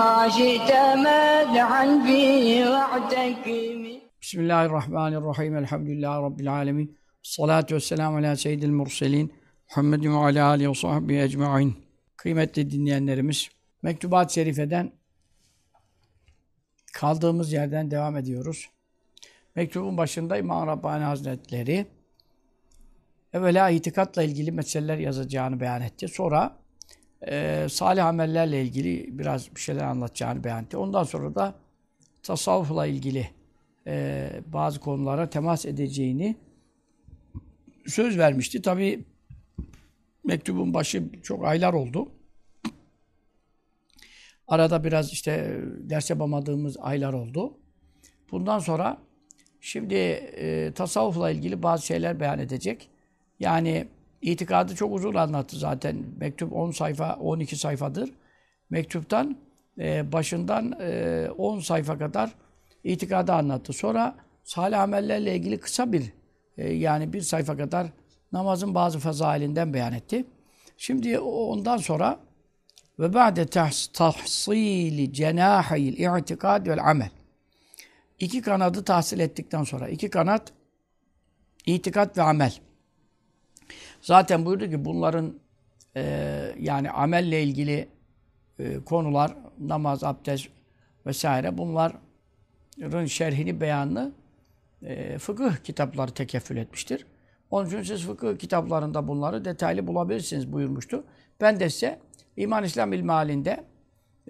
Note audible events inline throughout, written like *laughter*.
بما شئت مدحا فيه واعتكم Bismillahirrahmanirrahim. Elhamdülillahi Rabbil alemin. Salatu vesselamu ala seyyidil murselin. Muhammedin ve ala alihi ve sahbihi ecma'in. Kıymetli dinleyenlerimiz, Mektubat-ı Şerife'den kaldığımız yerden devam ediyoruz. Mektubun başında İmam Rabbani Hazretleri evvela itikatla ilgili meseleler yazacağını beyan etti. Sonra e, salih amellerle ilgili biraz bir şeyler anlatacağını beyan etti. Ondan sonra da tasavvufla ilgili e, bazı konulara temas edeceğini söz vermişti. Tabi mektubun başı çok aylar oldu. Arada biraz işte ders yapamadığımız aylar oldu. Bundan sonra şimdi e, tasavvufla ilgili bazı şeyler beyan edecek. Yani itikadı çok uzun anlattı zaten. Mektup 10 sayfa, 12 sayfadır. Mektuptan e, başından e, 10 sayfa kadar itikadı anlattı. Sonra salih amellerle ilgili kısa bir e, yani bir sayfa kadar namazın bazı fazailinden beyan etti. Şimdi ondan sonra ve ba'de tahsili cenahil i'tikad vel amel. İki kanadı tahsil ettikten sonra iki kanat itikat ve amel. Zaten buyurdu ki bunların e, yani amelle ilgili e, konular namaz, abdest vesaire bunların şerhini, beyanını e, fıkıh kitapları tekeffül etmiştir. Onun için siz fıkıh kitaplarında bunları detaylı bulabilirsiniz buyurmuştu. Ben de size İman İslam ilmi halinde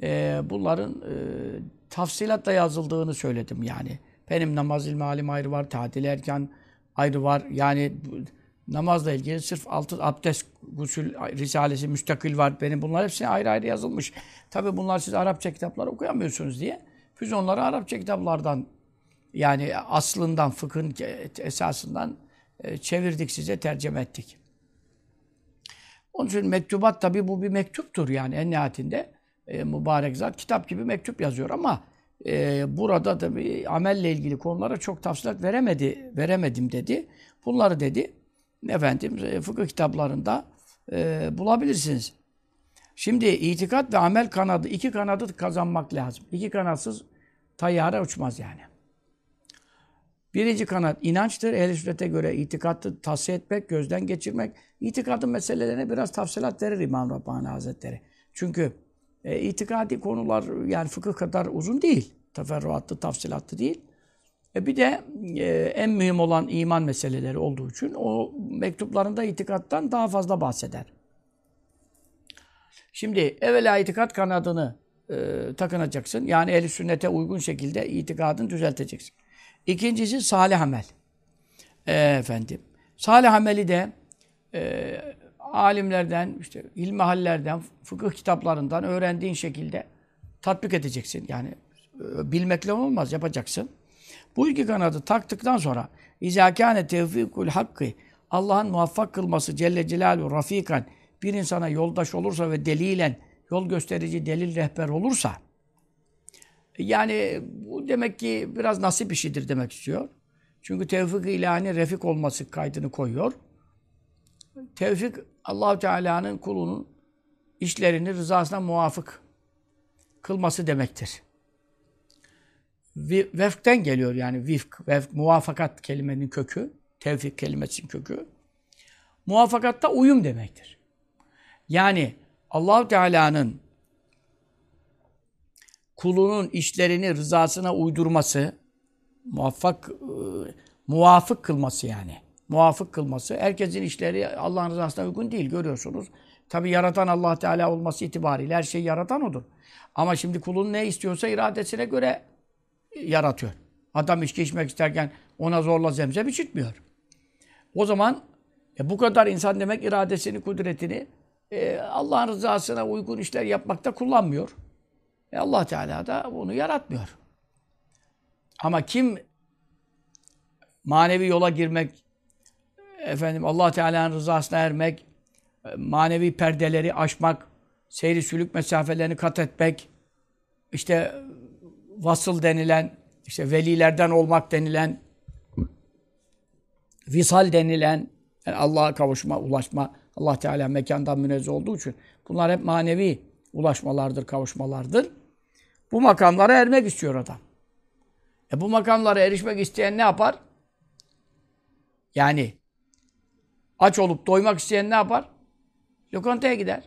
e, bunların e, tafsilatla yazıldığını söyledim yani. Benim namaz ilmi halim ayrı var, tatil erken ayrı var. Yani namazla ilgili sırf altı abdest, gusül risalesi müstakil var. Benim bunlar hepsi ayrı ayrı yazılmış. Tabi bunlar siz Arapça kitaplar okuyamıyorsunuz diye. Biz onları Arapça kitaplardan yani aslından, fıkhın esasından e, çevirdik size, tercüme ettik. Onun için mektubat tabi bu bir mektuptur yani en nihayetinde e, mübarek zat kitap gibi mektup yazıyor ama e, burada tabi amelle ilgili konulara çok tafsilat veremedi, veremedim dedi. Bunları dedi efendim e, fıkıh kitaplarında e, bulabilirsiniz. Şimdi itikat ve amel kanadı, iki kanadı kazanmak lazım. İki kanatsız tayyare uçmaz yani. Birinci kanat inançtır. Ehl-i sünnete göre itikatı tavsiye etmek, gözden geçirmek. İtikadın meselelerine biraz tafsilat verir İmam Rabbani Hazretleri. Çünkü e, itikadi konular yani fıkıh kadar uzun değil. Teferruatlı, tafsilatlı değil. E bir de e, en mühim olan iman meseleleri olduğu için o mektuplarında itikattan daha fazla bahseder. Şimdi evvela itikat kanadını e, takınacaksın. Yani ehl sünnete uygun şekilde itikadını düzelteceksin. İkincisi salih amel. E, efendim. Salih ameli de e, alimlerden, işte ilmihallerden, fıkıh kitaplarından öğrendiğin şekilde tatbik edeceksin. Yani e, bilmekle olmaz, yapacaksın. Bu iki kanadı taktıktan sonra izâkâne tevfikul hakkı Allah'ın muvaffak kılması Celle Celaluhu rafikan bir insana yoldaş olursa ve delilen yol gösterici delil rehber olursa yani bu demek ki biraz nasip işidir demek istiyor. Çünkü tevfik ilahine refik olması kaydını koyuyor. Tevfik Allahu Teala'nın kulunun işlerini rızasına muvafık kılması demektir. Vefkten geliyor yani vifk, vefk, muvafakat kelimenin kökü, tevfik kelimesinin kökü. Muvafakatta uyum demektir. Yani Allahu Teala'nın kulunun işlerini rızasına uydurması, muvaffak, e, muvafık kılması yani. Muvafık kılması. Herkesin işleri Allah'ın rızasına uygun değil görüyorsunuz. Tabi yaratan Allah Teala olması itibariyle her şeyi yaratan odur. Ama şimdi kulun ne istiyorsa iradesine göre yaratıyor. Adam içki içmek isterken ona zorla zemzem içitmiyor. O zaman e, bu kadar insan demek iradesini, kudretini e, Allah'ın rızasına uygun işler yapmakta kullanmıyor. E Allah Teala da bunu yaratmıyor. Ama kim manevi yola girmek, efendim Allah Teala'nın rızasına ermek, manevi perdeleri aşmak, seyri sülük mesafelerini kat etmek, işte vasıl denilen, işte velilerden olmak denilen, visal denilen, yani Allah'a kavuşma, ulaşma, Allah Teala mekandan münezzeh olduğu için bunlar hep manevi ulaşmalardır, kavuşmalardır. Bu makamlara ermek istiyor adam. E bu makamlara erişmek isteyen ne yapar? Yani aç olup doymak isteyen ne yapar? Lokantaya gider.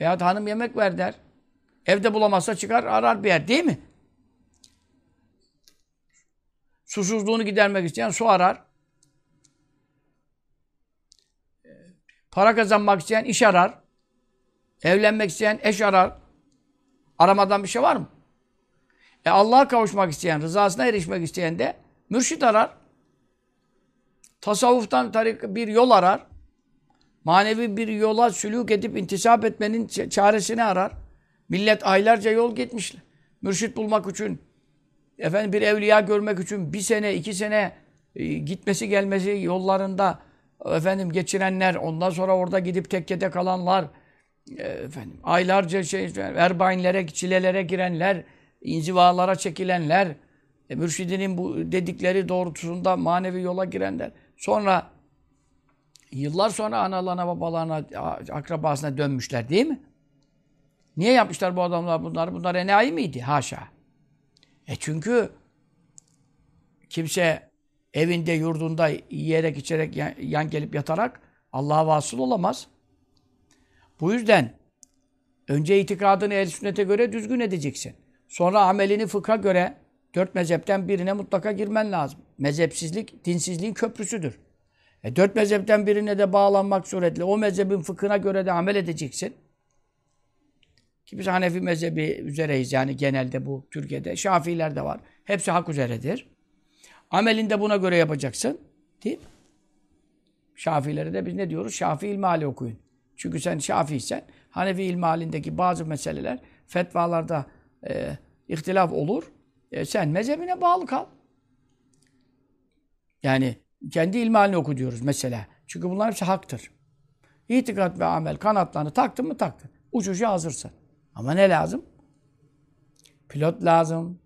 Veya hanım yemek ver der. Evde bulamazsa çıkar arar bir yer değil mi? Susuzluğunu gidermek isteyen su arar. Para kazanmak isteyen iş arar. Evlenmek isteyen eş arar. Aramadan bir şey var mı? E Allah'a kavuşmak isteyen, rızasına erişmek isteyen de mürşit arar. Tasavvuftan tarik bir yol arar. Manevi bir yola sülük edip intisap etmenin çaresini arar. Millet aylarca yol gitmişler. Mürşit bulmak için, efendim bir evliya görmek için bir sene, iki sene e, gitmesi gelmesi yollarında efendim geçirenler, ondan sonra orada gidip tekkede kalanlar, e, efendim aylarca şey, erbainlere, çilelere girenler, inzivalara çekilenler, e, mürşidinin bu dedikleri doğrultusunda manevi yola girenler. Sonra yıllar sonra analarına, babalarına, akrabasına dönmüşler değil mi? Niye yapmışlar bu adamlar bunları? Bunlar enayi miydi? Haşa. E çünkü kimse evinde, yurdunda yiyerek, içerek, yan, gelip yatarak Allah'a vasıl olamaz. Bu yüzden önce itikadını el sünnete göre düzgün edeceksin. Sonra amelini fıkha göre dört mezhepten birine mutlaka girmen lazım. Mezhepsizlik, dinsizliğin köprüsüdür. E dört mezhepten birine de bağlanmak suretle o mezhebin fıkhına göre de amel edeceksin. Ki biz Hanefi mezhebi üzereyiz yani genelde bu Türkiye'de. Şafiiler de var. Hepsi hak üzeredir. Amelinde buna göre yapacaksın. Değil mi? Şafilere de biz ne diyoruz? Şafii ilmali okuyun. Çünkü sen Şafiiysen Hanefi ilmalindeki bazı meseleler fetvalarda e, ihtilaf olur. E, sen mezhebine bağlı kal. Yani kendi ilmalini oku diyoruz mesela. Çünkü bunlar hepsi haktır. İtikat ve amel kanatlarını taktın mı taktın. Uçuşa hazırsın. Ama ne lazım? Pilot lazım.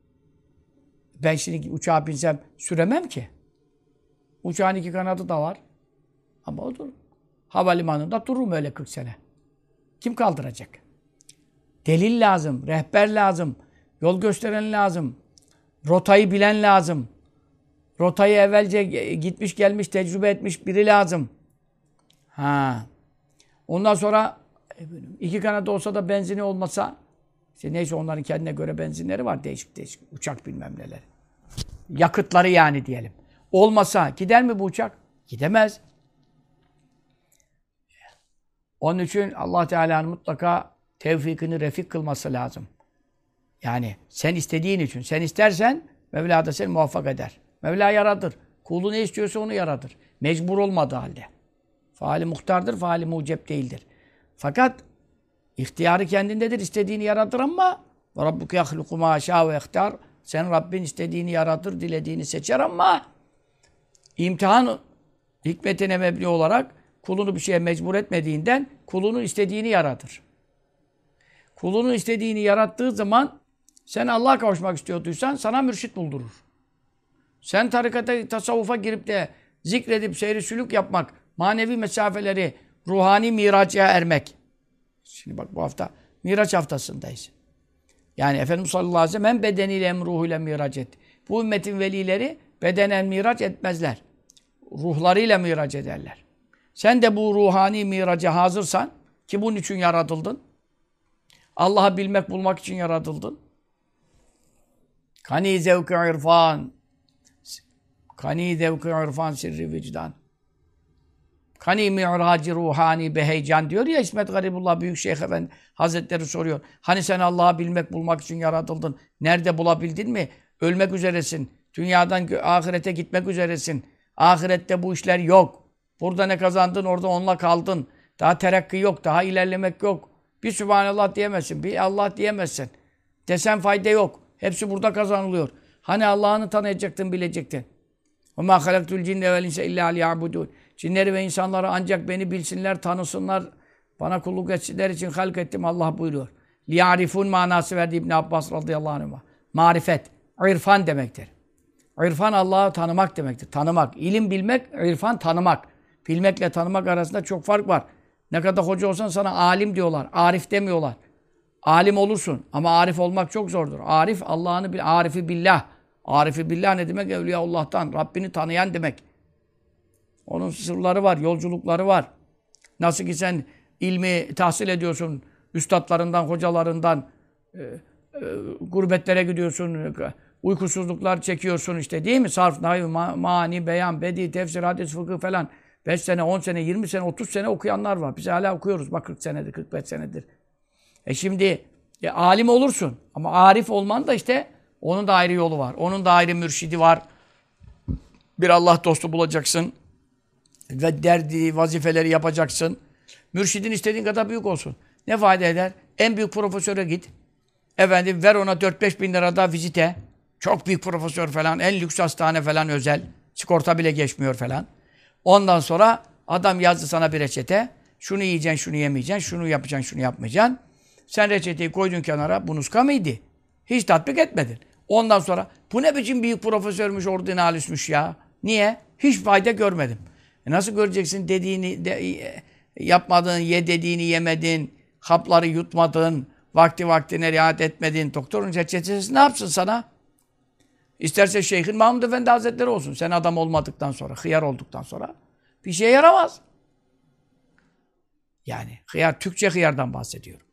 Ben şimdi uçağa binsem süremem ki. Uçağın iki kanadı da var. Ama o dur. Havalimanında dururum öyle 40 sene. Kim kaldıracak? Delil lazım, rehber lazım, yol gösteren lazım, rotayı bilen lazım. Rotayı evvelce gitmiş gelmiş, tecrübe etmiş biri lazım. Ha. Ondan sonra iki kanadı olsa da benzini olmasa işte neyse onların kendine göre benzinleri var değişik değişik. Uçak bilmem neler. Yakıtları yani diyelim. Olmasa gider mi bu uçak? Gidemez. Onun için Allah Teala'nın mutlaka tevfikini refik kılması lazım. Yani sen istediğin için. Sen istersen Mevla da seni muvaffak eder. Mevla yaradır. Kulu ne istiyorsa onu yaradır. Mecbur olmadığı halde. Faali muhtardır, faali mucep değildir. Fakat ihtiyarı kendindedir. istediğini yaratır ama Rabbuke yahluku ma ve ihtar. Sen Rabbin istediğini yaratır, dilediğini seçer ama imtihan hikmetine mebni olarak kulunu bir şeye mecbur etmediğinden kulunu istediğini yaratır. Kulunu istediğini yarattığı zaman sen Allah'a kavuşmak istiyorduysan sana mürşit buldurur. Sen tarikata, tasavvufa girip de zikredip seyri sülük yapmak, manevi mesafeleri, ruhani miraca ermek. Şimdi bak bu hafta Miraç haftasındayız. Yani Efendimiz sallallahu aleyhi ve sellem hem bedeniyle hem ruhuyla miraç etti. Bu ümmetin velileri bedenen miraç etmezler. Ruhlarıyla miraç ederler. Sen de bu ruhani miraca hazırsan ki bunun için yaratıldın. Allah'ı bilmek, bulmak için yaratıldın. Kani zevk irfan. Kani zevk irfan sirri vicdan. Kani mi'racı ruhani beheycan diyor ya İsmet Garibullah Büyük Şeyh Efendi Hazretleri soruyor. Hani sen Allah'ı bilmek, bulmak için yaratıldın. Nerede bulabildin mi? Ölmek üzeresin. Dünyadan ahirete gitmek üzeresin. Ahirette bu işler yok. Burada ne kazandın orada onunla kaldın. Daha terakki yok, daha ilerlemek yok. Bir Sübhanallah diyemezsin, bir Allah diyemezsin. Desen fayda yok. Hepsi burada kazanılıyor. Hani Allah'ını tanıyacaktın, bilecektin. وَمَا خَلَقْتُ الْجِنَّ وَالْاِنْسَ اِلَّا لِيَعْبُدُونَ Cinleri ve insanları ancak beni bilsinler, tanısınlar. Bana kulluk etsinler için halk ettim Allah buyuruyor. Liyarifun manası verdi İbn Abbas radıyallahu anh'a. Marifet, irfan demektir. İrfan Allah'ı tanımak demektir. Tanımak. İlim bilmek, irfan tanımak. Bilmekle tanımak arasında çok fark var. Ne kadar hoca olsan sana alim diyorlar. Arif demiyorlar. Alim olursun ama arif olmak çok zordur. Arif Allah'ını bil, arifi billah. Arifi billah ne demek? Evliya Allah'tan, Rabbini tanıyan demek. Onun sırları var, yolculukları var. Nasıl ki sen ilmi tahsil ediyorsun, üstadlarından, hocalarından, e, e, gurbetlere gidiyorsun, uykusuzluklar çekiyorsun işte değil mi? Sarf, nahiv, ma mani, beyan, bedi, tefsir, hadis, fıkıh falan. 5 sene, 10 sene, 20 sene, 30 sene okuyanlar var. Biz hala okuyoruz. Bak 40 senedir, 45 senedir. E şimdi e, alim olursun. Ama arif olman da işte onun da ayrı yolu var. Onun da ayrı mürşidi var. Bir Allah dostu bulacaksın. Ve derdi, vazifeleri yapacaksın. Mürşidin istediğin kadar büyük olsun. Ne fayda eder? En büyük profesöre git. Efendim ver ona 4-5 bin lira da vizite. Çok büyük profesör falan. En lüks hastane falan özel. Sigorta bile geçmiyor falan. Ondan sonra adam yazdı sana bir reçete. Şunu yiyeceksin, şunu yemeyeceksin, şunu yapacaksın, şunu yapmayacaksın. Sen reçeteyi koydun kenara. Bu nuska mıydı? Hiç tatbik etmedin. Ondan sonra bu ne biçim büyük profesörmüş, ordinalüsmüş ya. Niye? Hiç fayda görmedim. E nasıl göreceksin dediğini de, e, yapmadın, ye dediğini yemedin, hapları yutmadın, vakti vaktine riayet etmedin. Doktorun reçetesi ne yapsın sana? İsterse Şeyhin Mahmud Efendi Hazretleri olsun. Sen adam olmadıktan sonra, hıyar olduktan sonra bir şey yaramaz. Yani hıyar, Türkçe hıyardan bahsediyorum.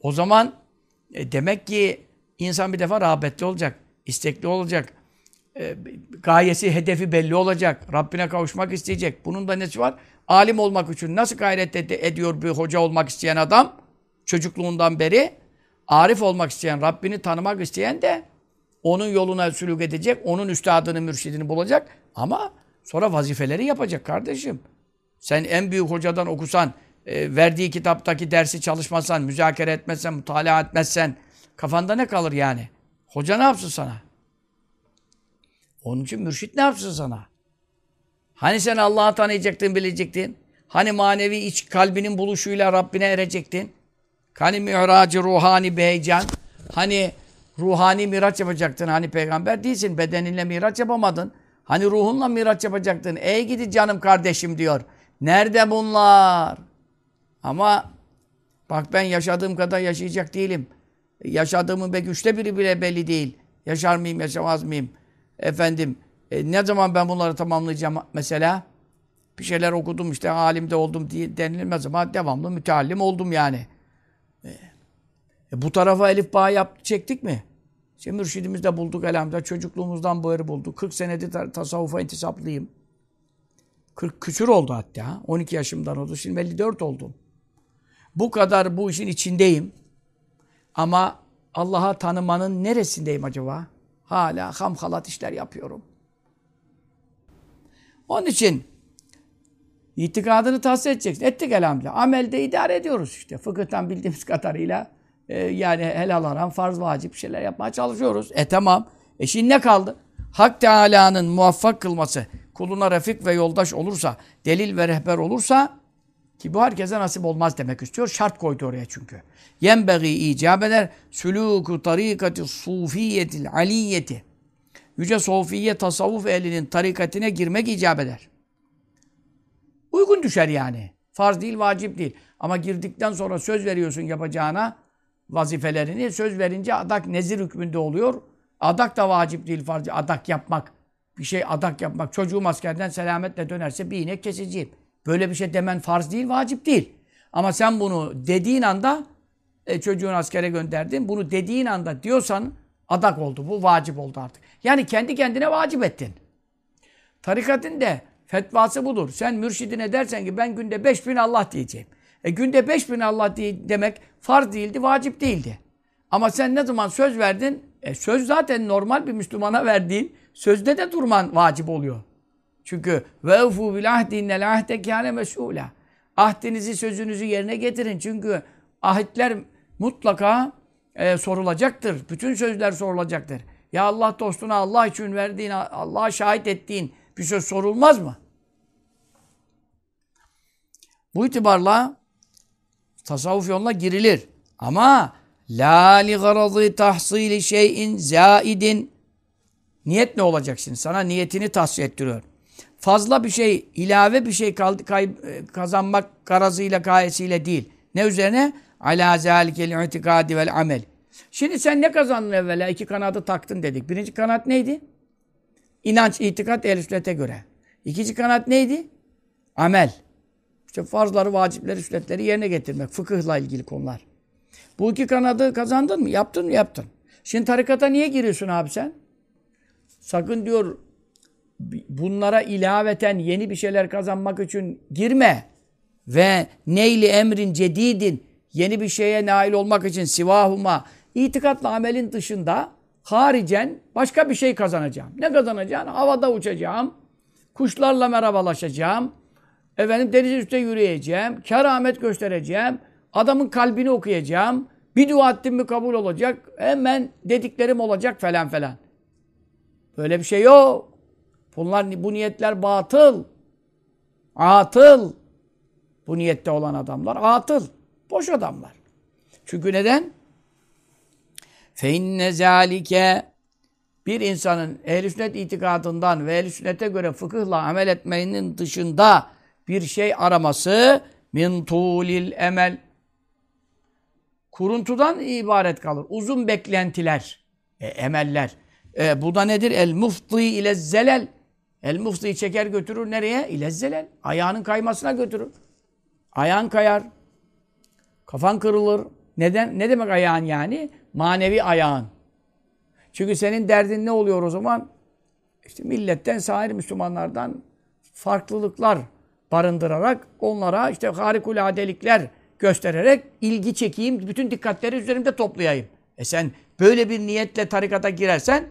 O zaman e, demek ki insan bir defa rağbetli olacak, istekli olacak, e, gayesi, hedefi belli olacak, Rabbine kavuşmak isteyecek. Bunun da nesi var? Alim olmak için nasıl gayret ed ediyor bir hoca olmak isteyen adam? Çocukluğundan beri arif olmak isteyen, Rabbini tanımak isteyen de onun yoluna sülük edecek, onun üstadını, mürşidini bulacak ama sonra vazifeleri yapacak kardeşim. Sen en büyük hocadan okusan, e, verdiği kitaptaki dersi çalışmasan, müzakere etmezsen, mutala etmezsen kafanda ne kalır yani? Hoca ne yapsın sana? Onun için mürşit ne yapsın sana? Hani sen Allah'ı tanıyacaktın, bilecektin? Hani manevi iç kalbinin buluşuyla Rabbine erecektin? Hani mi'racı ruhani bir heyecan? Hani ruhani miraç yapacaktın? Hani peygamber değilsin, bedeninle miraç yapamadın. Hani ruhunla miraç yapacaktın? Ey gidi canım kardeşim diyor. Nerede bunlar? Ama bak ben yaşadığım kadar yaşayacak değilim. Yaşadığımın belki üçte biri bile belli değil. Yaşar mıyım, yaşamaz mıyım? Efendim, e, ne zaman ben bunları tamamlayacağım mesela? Bir şeyler okudum işte, alimde oldum diye denilmez ama devamlı müteallim oldum yani. E, e, bu tarafa elif bağ yap, çektik mi? İşte mürşidimiz de bulduk elhamdülillah. Çocukluğumuzdan bu yeri bulduk. 40 senedir tasavvufa intisaplıyım. 40 küsür oldu hatta. 12 yaşımdan oldu. Şimdi 54 oldum. Bu kadar bu işin içindeyim. Ama Allah'a tanımanın neresindeyim acaba? Hala hamhalat işler yapıyorum. Onun için itikadını tahsis edeceksin. Ettik elhamdülillah. Amelde idare ediyoruz işte. Fıkıhtan bildiğimiz kadarıyla e, yani helal haram, farz vacip şeyler yapmaya çalışıyoruz. E tamam. E şimdi ne kaldı? Hak Teala'nın muvaffak kılması, kuluna refik ve yoldaş olursa, delil ve rehber olursa ki bu herkese nasip olmaz demek istiyor. Şart koydu oraya çünkü. Yenbeği icap eder. Sülûku tarikati sufiyetil aliyeti. Yüce Sofiye tasavvuf ehlinin tarikatine girmek icap eder. Uygun düşer yani. Farz değil, vacip değil. Ama girdikten sonra söz veriyorsun yapacağına vazifelerini. Söz verince adak nezir hükmünde oluyor. Adak da vacip değil, farz değil. Adak yapmak. Bir şey adak yapmak. Çocuğum askerden selametle dönerse bir inek keseceğim. Böyle bir şey demen farz değil, vacip değil. Ama sen bunu dediğin anda e, çocuğun askere gönderdin. Bunu dediğin anda diyorsan adak oldu. Bu vacip oldu artık. Yani kendi kendine vacip ettin. Tarikatın de fetvası budur. Sen mürşidine dersen ki ben günde 5000 Allah diyeceğim. E günde 5000 Allah diye demek farz değildi, vacip değildi. Ama sen ne zaman söz verdin? E söz zaten normal bir Müslümana verdiğin sözde de durman vacip oluyor. Çünkü ve ufu bil ahdi innel ahde kâne mes'ûlâ. Ahdinizi, sözünüzü yerine getirin. Çünkü ahitler mutlaka e, sorulacaktır. Bütün sözler sorulacaktır. Ya Allah dostuna Allah için verdiğin, Allah'a şahit ettiğin bir söz sorulmaz mı? Bu itibarla tasavvuf yoluna girilir. Ama la li garadı tahsili şeyin zaidin niyet ne olacak? Sana niyetini tahsil ettiriyor. Fazla bir şey, ilave bir şey kazanmak garazıyla, gayesiyle değil. Ne üzerine? Ala zâlikel itikadi vel amel. Şimdi sen ne kazandın evvela? İki kanadı taktın dedik. Birinci kanat neydi? İnanç, itikat, el göre. İkinci kanat neydi? Amel. İşte farzları, vacipleri, sünnetleri yerine getirmek. Fıkıhla ilgili konular. Bu iki kanadı kazandın mı? Yaptın mı? Yaptın. Şimdi tarikata niye giriyorsun abi sen? Sakın diyor bunlara ilaveten yeni bir şeyler kazanmak için girme. Ve neyli emrin cedidin yeni bir şeye nail olmak için sivahuma itikatla amelin dışında haricen başka bir şey kazanacağım. Ne kazanacağım? Havada uçacağım. Kuşlarla merhabalaşacağım. Efendim deniz üstte yürüyeceğim. Keramet göstereceğim. Adamın kalbini okuyacağım. Bir dua ettim mi kabul olacak. Hemen dediklerim olacak falan falan. Böyle bir şey yok. Bunlar bu niyetler batıl. Atıl. Bu niyette olan adamlar atıl. Boş adamlar. Çünkü neden? فَاِنَّ ذَٰلِكَ Bir insanın ehl sünnet itikadından ve ehl sünnete göre fıkıhla amel etmenin dışında bir şey araması min tulil emel kuruntudan ibaret kalır. Uzun beklentiler, e, emeller. E, bu da nedir? El mufti ile zelel. El muftiyi çeker götürür nereye? İle zelel. Ayağının kaymasına götürür. Ayağın kayar. Kafan kırılır. Neden? Ne demek ayağın yani? Manevi ayağın. Çünkü senin derdin ne oluyor o zaman? İşte milletten, sahir Müslümanlardan farklılıklar barındırarak onlara işte harikuladelikler göstererek ilgi çekeyim, bütün dikkatleri üzerimde toplayayım. E sen böyle bir niyetle tarikata girersen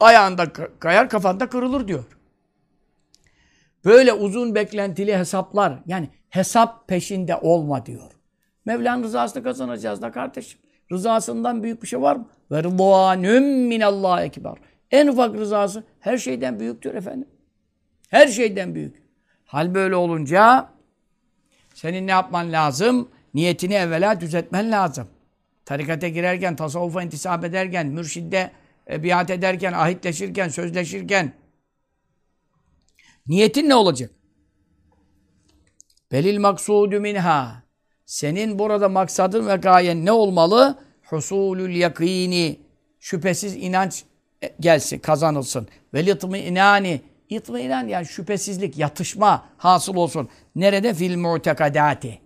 ayağında kayar, kafanda kırılır diyor. Böyle uzun beklentili hesaplar, yani hesap peşinde olma diyor. Mevla'nın rızasını kazanacağız da kardeşim. Rızasından büyük bir şey var mı? Ve rıdvanüm minallah ekber. En ufak rızası her şeyden büyüktür efendim. Her şeyden büyük. Hal böyle olunca senin ne yapman lazım? Niyetini evvela düzeltmen lazım. Tarikate girerken, tasavvufa intisap ederken, mürşidde e, biat ederken, ahitleşirken, sözleşirken niyetin ne olacak? Belil maksudu minha. Senin burada maksadın ve gayen ne olmalı? Husulül yakini. Şüphesiz inanç e, gelsin, kazanılsın. Ve litmi inani. İtminan yani şüphesizlik, yatışma hasıl olsun. Nerede? Fil mu'tekadati.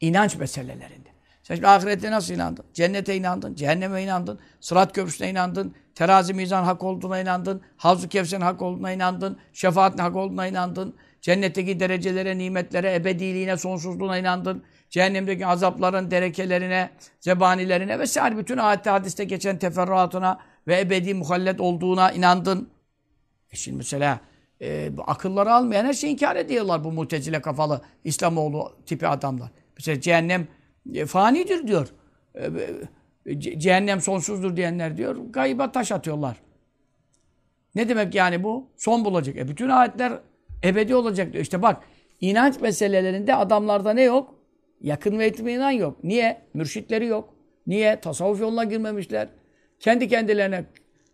İnanç meselelerinde. Sen şimdi ahirette nasıl inandın? Cennete inandın, cehenneme inandın, sırat köprüsüne inandın, terazi mizan hak olduğuna inandın, havzu kevserin hak olduğuna inandın, şefaatin hak olduğuna inandın, cennetteki derecelere, nimetlere, ebediliğine, sonsuzluğuna inandın, cehennemdeki azapların derekelerine, zebanilerine vesaire bütün ayette hadiste geçen teferruatına ve ebedi muhallet olduğuna inandın. E şimdi mesela e, akılları almayan her şeyi inkar ediyorlar bu mutezile kafalı İslamoğlu tipi adamlar. Mesela cehennem e, fanidir diyor. E, e, cehennem sonsuzdur diyenler diyor. Gayba taş atıyorlar. Ne demek yani bu? Son bulacak. E bütün ayetler ebedi olacak diyor. İşte bak inanç meselelerinde adamlarda ne yok? Yakın ve itminan yok. Niye? Mürşitleri yok. Niye? Tasavvuf yoluna girmemişler. Kendi kendilerine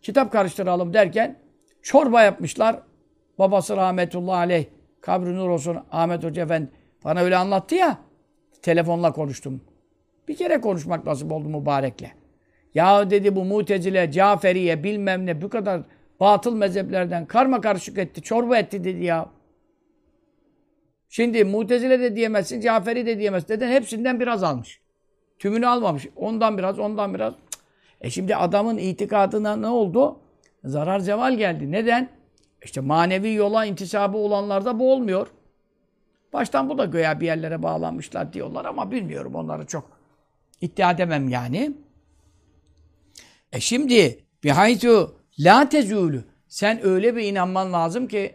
kitap karıştıralım derken çorba yapmışlar. Babası rahmetullahi aleyh, kabri nur olsun Ahmet Hoca Efendi bana öyle anlattı ya. Telefonla konuştum. Bir kere konuşmak nasip oldu mübarekle. Ya dedi bu mutezile, Caferiye bilmem ne bu kadar batıl mezheplerden karma karışık etti, çorba etti dedi ya. Şimdi mutezile de diyemezsin, Caferi de diyemezsin. Neden? Hepsinden biraz almış. Tümünü almamış. Ondan biraz, ondan biraz. E şimdi adamın itikadına ne oldu? Zarar ceval geldi. Neden? İşte manevi yola intisabı olanlarda bu olmuyor. Baştan bu da göya bir yerlere bağlanmışlar diyorlar ama bilmiyorum onları çok iddia edemem yani. E şimdi bihaytu la tezulü sen öyle bir inanman lazım ki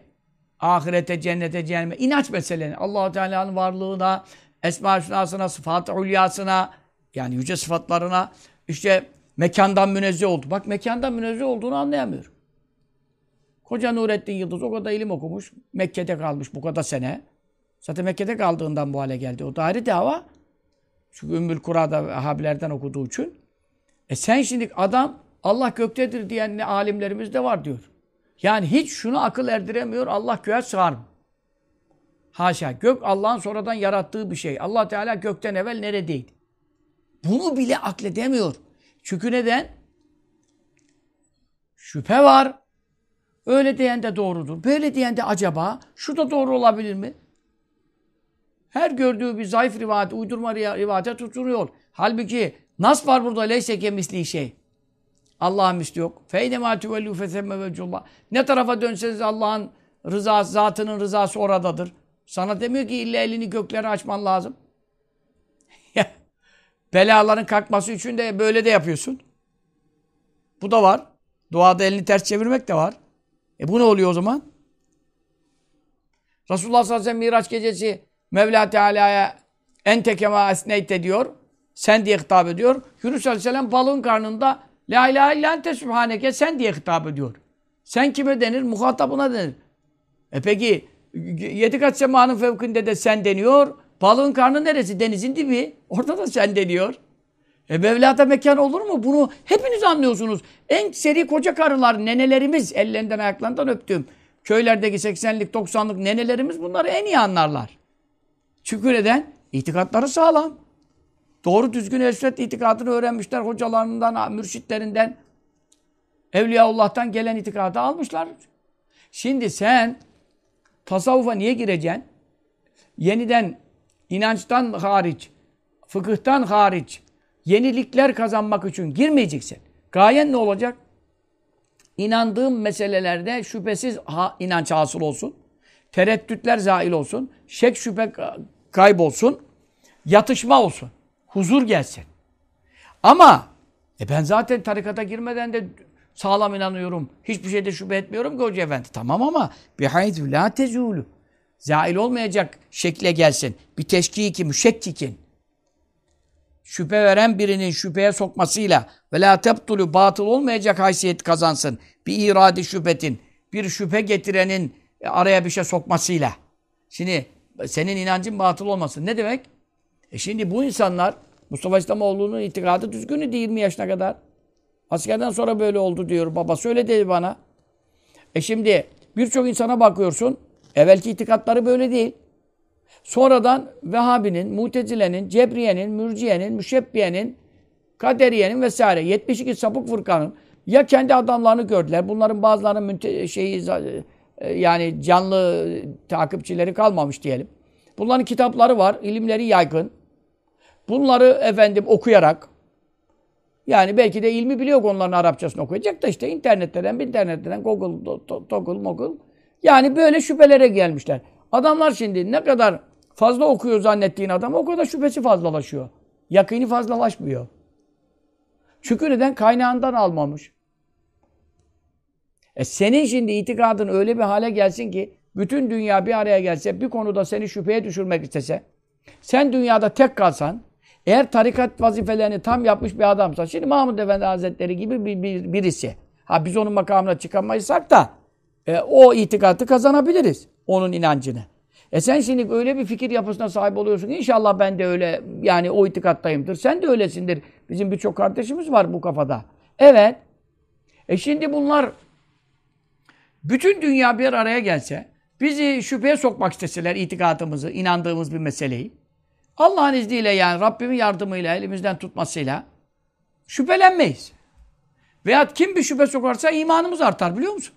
ahirete, cennete, cehenneme inanç meseleni Allah Teala'nın varlığına, esma hüsnasına, sıfat-ı ulyasına yani yüce sıfatlarına işte mekandan münezzeh oldu. Bak mekandan münezzeh olduğunu anlayamıyorum. Koca Nurettin Yıldız o kadar ilim okumuş. Mekke'de kalmış bu kadar sene. Zaten Mekke'de kaldığından bu hale geldi. O da ayrı dava. Çünkü Ümmül Kura'da Vehhabilerden okuduğu için. E sen şimdi adam Allah göktedir diyen alimlerimiz de var diyor. Yani hiç şunu akıl erdiremiyor. Allah göğe sığar mı? Haşa. Gök Allah'ın sonradan yarattığı bir şey. Allah Teala gökten evvel neredeydi? Bunu bile akledemiyor. Çünkü neden? Şüphe var. Öyle diyen de doğrudur. Böyle diyen de acaba şu da doğru olabilir mi? Her gördüğü bir zayıf rivayet, uydurma rivayete tutunuyor. Halbuki nas var burada leyse kemisli şey. Allah'ın misli yok. Feyne ma vecullah. Ne tarafa dönseniz Allah'ın rızası, zatının rızası oradadır. Sana demiyor ki illa elini göklere açman lazım. *laughs* Belaların kalkması için de böyle de yapıyorsun. Bu da var. Duada elini ters çevirmek de var. E bu ne oluyor o zaman? Resulullah sallallahu aleyhi ve sellem Miraç gecesi Mevla Teala'ya ente kema esneyte diyor. Sen diye hitap ediyor. Yunus aleyhisselam balığın karnında La ilahe illa ente sübhaneke sen diye hitap ediyor. Sen kime denir? Muhatabına denir. E peki yedi kat semanın fevkinde de sen deniyor. Balığın karnı neresi? Denizin dibi. Orada da sen deniyor. E Mevla'da mekan olur mu? Bunu hepiniz anlıyorsunuz. En seri koca karılar, nenelerimiz, ellerinden ayaklarından öptüm. Köylerdeki 80'lik, 90'lık nenelerimiz bunları en iyi anlarlar. Çünkü neden? İtikatları sağlam. Doğru düzgün esvet itikadını öğrenmişler hocalarından, mürşitlerinden. Evliyaullah'tan gelen itikadı almışlar. Şimdi sen tasavvufa niye gireceksin? Yeniden inançtan hariç, fıkıhtan hariç, yenilikler kazanmak için girmeyeceksin. Gayen ne olacak? İnandığım meselelerde şüphesiz inanç hasıl olsun. Tereddütler zail olsun. Şek şüphe kaybolsun. Yatışma olsun. Huzur gelsin. Ama e ben zaten tarikata girmeden de sağlam inanıyorum. Hiçbir şeyde şüphe etmiyorum ki Hoca Efendi. Tamam ama bihaytü la tezûlü. Zail olmayacak şekle gelsin. Bir teşkiki, müşekkikin. Şüphe veren birinin şüpheye sokmasıyla ve la tebtulu batıl olmayacak haysiyet kazansın. Bir iradi şüphetin, bir şüphe getirenin araya bir şey sokmasıyla. Şimdi senin inancın batıl olmasın. Ne demek? E şimdi bu insanlar Mustafa İslamoğlu'nun itikadı düzgünü 20 yaşına kadar. Askerden sonra böyle oldu diyor. Babası öyle dedi bana. E şimdi birçok insana bakıyorsun. Evvelki itikatları böyle değil. Sonradan Vehhabi'nin, Mutezile'nin, Cebriye'nin, Mürciye'nin, Müşebbiye'nin, Kaderiye'nin vesaire 72 sapık fırkanın ya kendi adamlarını gördüler. Bunların bazılarının şeyi yani canlı takipçileri kalmamış diyelim. Bunların kitapları var, ilimleri yaygın. Bunları efendim okuyarak yani belki de ilmi biliyor onların Arapçasını okuyacak da işte internetten, internetten, Google, Toggle, Mogul. Yani böyle şüphelere gelmişler. Adamlar şimdi ne kadar fazla okuyor zannettiğin adam o kadar şüphesi fazlalaşıyor. Yakini fazlalaşmıyor. Çünkü neden? Kaynağından almamış. E senin şimdi itikadın öyle bir hale gelsin ki bütün dünya bir araya gelse bir konuda seni şüpheye düşürmek istese sen dünyada tek kalsan eğer tarikat vazifelerini tam yapmış bir adamsa, şimdi Mahmud Efendi Hazretleri gibi bir, bir birisi. Ha biz onun makamına çıkamayızsak da e, o itikatı kazanabiliriz. Onun inancını. E sen şimdi öyle bir fikir yapısına sahip oluyorsun ki inşallah ben de öyle yani o itikattayımdır. Sen de öylesindir. Bizim birçok kardeşimiz var bu kafada. Evet. E şimdi bunlar bütün dünya bir araya gelse bizi şüpheye sokmak isteseler itikadımızı, inandığımız bir meseleyi Allah'ın izniyle yani Rabbimin yardımıyla, elimizden tutmasıyla şüphelenmeyiz. Veyahut kim bir şüphe sokarsa imanımız artar biliyor musun?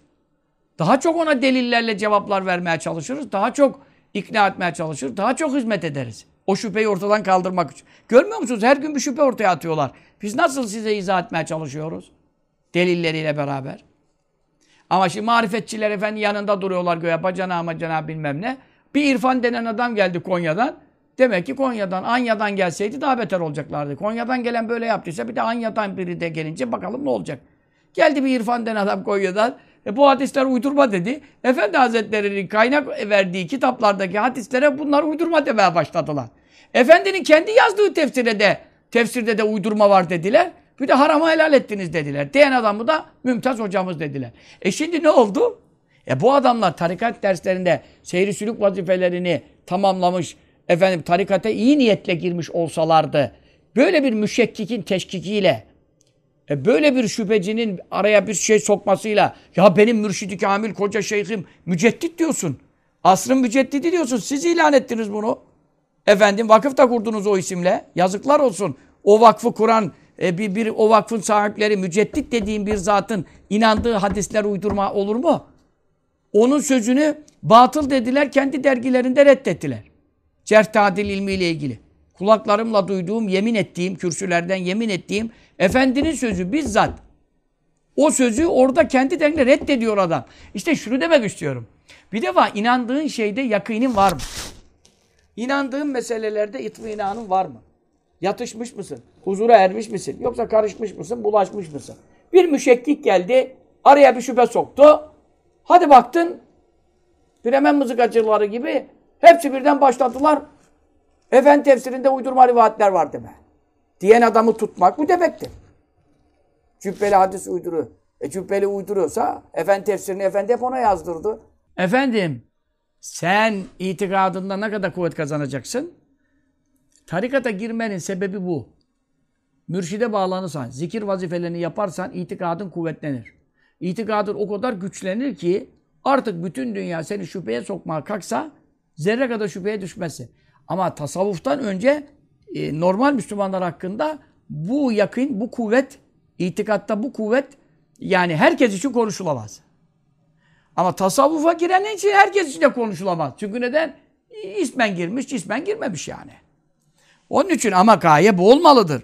Daha çok ona delillerle cevaplar vermeye çalışırız. Daha çok ikna etmeye çalışırız. Daha çok hizmet ederiz. O şüpheyi ortadan kaldırmak için. Görmüyor musunuz? Her gün bir şüphe ortaya atıyorlar. Biz nasıl size izah etmeye çalışıyoruz? Delilleriyle beraber. Ama şimdi marifetçiler efendi yanında duruyorlar göğe bacana macana bilmem ne. Bir İrfan denen adam geldi Konya'dan. Demek ki Konya'dan, Anya'dan gelseydi daha beter olacaklardı. Konya'dan gelen böyle yaptıysa bir de Anya'dan biri de gelince bakalım ne olacak. Geldi bir İrfan denen adam Konya'dan. E bu hadisler uydurma dedi. Efendi Hazretleri'nin kaynak verdiği kitaplardaki hadislere bunlar uydurma demeye başladılar. Efendinin kendi yazdığı tefsirde de tefsirde de uydurma var dediler. Bir de haramı helal ettiniz dediler. Diyen adamı da Mümtaz hocamız dediler. E şimdi ne oldu? E bu adamlar tarikat derslerinde seyri sülük vazifelerini tamamlamış, efendim tarikate iyi niyetle girmiş olsalardı, böyle bir müşekkikin teşkikiyle, e böyle bir şüphecinin araya bir şey sokmasıyla, ya benim mürşidi kamil koca şeyhim müceddit diyorsun. Asrın müceddidi diyorsun. Siz ilan ettiniz bunu. Efendim vakıf da kurdunuz o isimle. Yazıklar olsun. O vakfı kuran e, bir, bir o vakfın sahipleri müceddit dediğim bir zatın inandığı hadisler uydurma olur mu? Onun sözünü batıl dediler, kendi dergilerinde reddettiler. Cerh tadil ilmiyle ilgili. Kulaklarımla duyduğum, yemin ettiğim, kürsülerden yemin ettiğim efendinin sözü bizzat. O sözü orada kendi dergiyle reddediyor adam. İşte şunu demek istiyorum. Bir defa inandığın şeyde yakinin var mı? İnandığın meselelerde itminanın var mı? Yatışmış mısın? Huzura ermiş misin? Yoksa karışmış mısın? Bulaşmış mısın? Bir müşekkik geldi, araya bir şüphe soktu. Hadi baktın, Bremen mızıkacıları gibi hepsi birden başladılar. Efendi tefsirinde uydurma rivayetler var deme. Diyen adamı tutmak bu demektir. Cübbeli hadis uyduruyor. E cübbeli uyduruyorsa efendi tefsirini efendi hep ona yazdırdı. Efendim, sen itikadında ne kadar kuvvet kazanacaksın? Tarikata girmenin sebebi bu. Mürşide bağlanırsan, zikir vazifelerini yaparsan itikadın kuvvetlenir. İtikadın o kadar güçlenir ki artık bütün dünya seni şüpheye sokmaya kalksa zerre kadar şüpheye düşmezsin. Ama tasavvuftan önce e, normal Müslümanlar hakkında bu yakın, bu kuvvet, itikatta bu kuvvet yani herkes için konuşulamaz. Ama tasavvufa giren için herkes için de konuşulamaz. Çünkü neden? İsmen girmiş, cismen girmemiş yani. Onun için ama gaye bu olmalıdır.